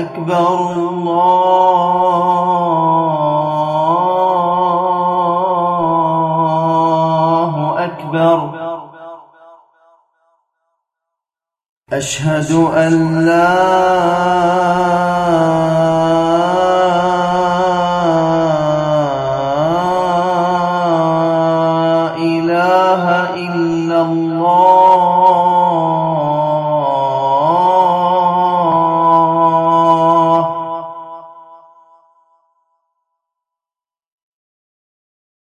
أكبر الله أكبر. أشهد أن لا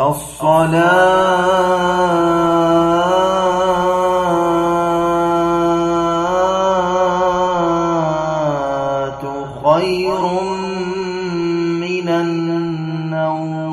الصلاة خير من النوم.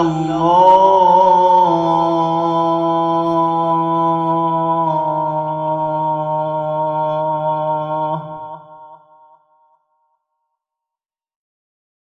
الله